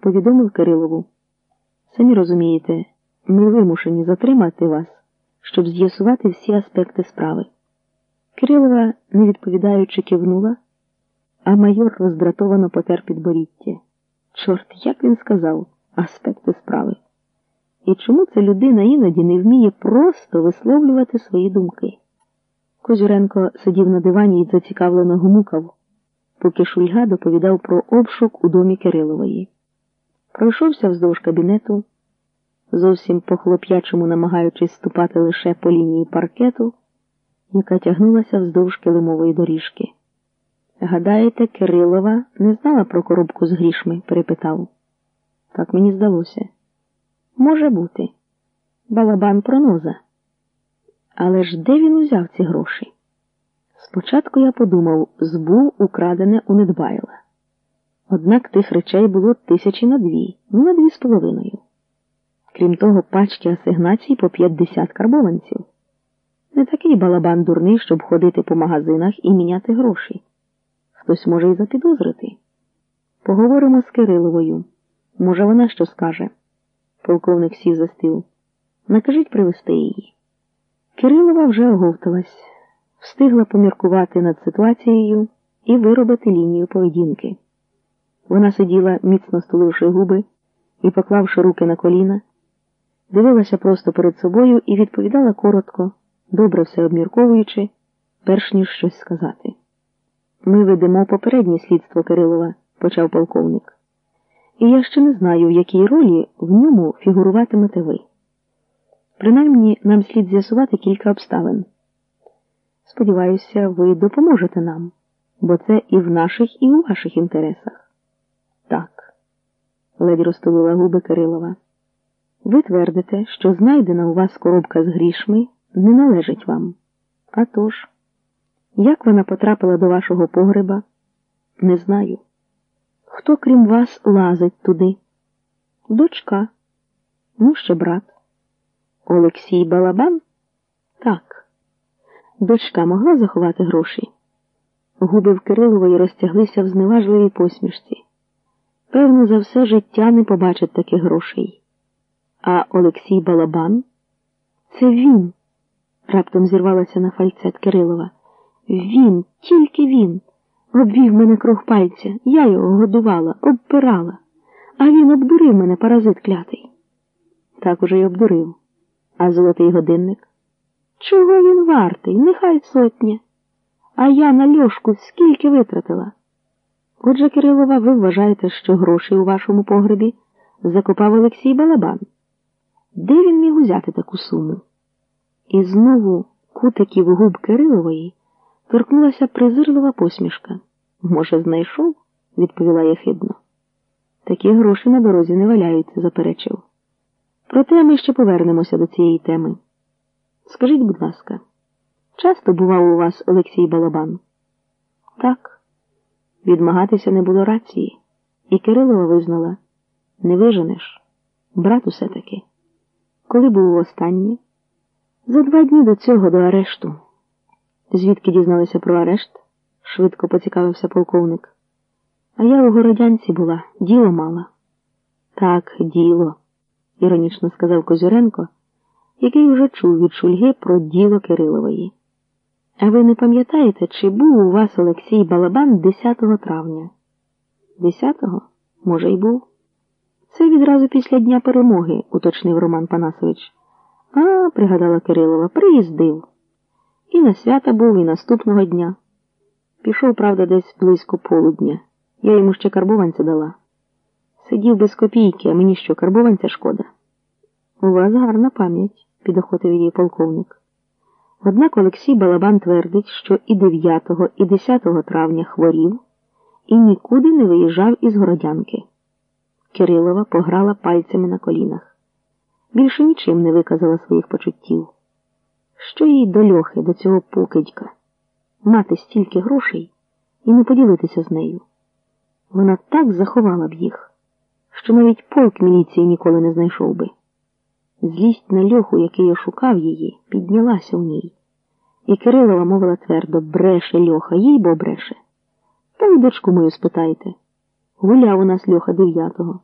повідомив Кирилову. Самі розумієте, ми вимушені затримати вас, щоб з'ясувати всі аспекти справи. Кирилова, не відповідаючи, кивнула, а майор роздратовано потер підборіддя. Чорт, як він сказав, аспекти справи. І чому ця людина іноді не вміє просто висловлювати свої думки? Козюренко сидів на дивані і зацікавлено гмукав, поки Шульга доповідав про обшук у домі Кирилової. Пройшовся вздовж кабінету, зовсім по хлоп'ячому намагаючись ступати лише по лінії паркету, яка тягнулася вздовж килимової доріжки. Гадаєте, Кирилова не знала про коробку з грішми? перепитав. Так мені здалося. Може бути. Балабан проноза. Але ж де він узяв ці гроші? Спочатку я подумав, збув украдене у Недбайла. Однак тих речей було тисячі на дві, ну на дві з половиною. Крім того, пачки асигнацій по 50 карбованців. Не такий балабан дурний, щоб ходити по магазинах і міняти гроші. Хтось може і запідозрити. Поговоримо з Кириловою. Може, вона що скаже. Полковник сів за стіл. Накажіть привезти її. Кирилова вже оговталась, встигла поміркувати над ситуацією і виробити лінію поведінки. Вона сиділа, міцно стуливши губи і поклавши руки на коліна, дивилася просто перед собою і відповідала коротко, добре все обмірковуючи, перш ніж щось сказати. Ми ведемо попереднє слідство Кирилова, почав полковник. І я ще не знаю, в якій ролі в ньому фігуруватимете ви. Принаймні нам слід з'ясувати кілька обставин. Сподіваюся, ви допоможете нам, бо це і в наших, і у ваших інтересах. Ледь розтулила губи Кирилова. Ви твердите, що знайдена у вас коробка з грішми не належить вам. А тож, як вона потрапила до вашого погреба, не знаю. Хто, крім вас, лазить туди? Дочка, ну ще брат. Олексій Балабан? Так. Дочка могла заховати гроші. Губи в Кирилової розтяглися в зневажливій посмішці. Певно, за все життя не побачить таких грошей. А Олексій Балабан? Це він. Раптом зірвалася на фальцет Кирилова. Він, тільки він. Обвів мене круг пальця, я його годувала, обпирала, а він обдурив мене паразит клятий. Так уже й обдурив. А золотий годинник? Чого він вартий? Нехай сотня. А я на льошку скільки витратила. Отже, Кирилова, ви вважаєте, що гроші у вашому погребі закопав Олексій Балабан. Де він міг узяти таку суму? І знову кутиків губ Кирилової торкнулася презирлива посмішка. Може, знайшов? відповіла ехидно. Такі гроші на дорозі не валяються, заперечив. Проте ми ще повернемося до цієї теми. Скажіть, будь ласка, часто бував у вас Олексій Балабан? Так. Відмагатися не було рації, і Кирилова визнала не виженеш, брат усе таки. Коли був останнє? За два дні до цього до арешту. Звідки дізналися про арешт? швидко поцікавився полковник. А я у городянці була, діло мала. Так, діло, іронічно сказав Козюренко, який вже чув від Шульги про діло Кирилової. А ви не пам'ятаєте, чи був у вас Олексій Балабан 10 травня? 10-го? Може, й був. Це відразу після Дня перемоги, уточнив Роман Панасович. А, пригадала Кирилова, приїздив. І на свята був, і наступного дня. Пішов, правда, десь близько полудня. Я йому ще карбованця дала. Сидів без копійки, а мені що, карбованця шкода. У вас гарна пам'ять, підохотив її полковник. Однак Олексій Балабан твердить, що і 9, і 10 травня хворів і нікуди не виїжджав із городянки. Кирилова пограла пальцями на колінах. Більше нічим не виказала своїх почуттів. Що їй до льохи, до цього покидька? Мати стільки грошей і не поділитися з нею. Вона так заховала б їх, що навіть полк міліції ніколи не знайшов би. Злість на льоху, який ошукав її, піднялася в ній. І Кирилова мовила твердо бреше льоха, їй бо бреше. Та й дочку мою спитайте. Гуляв у нас льоха дев'ятого.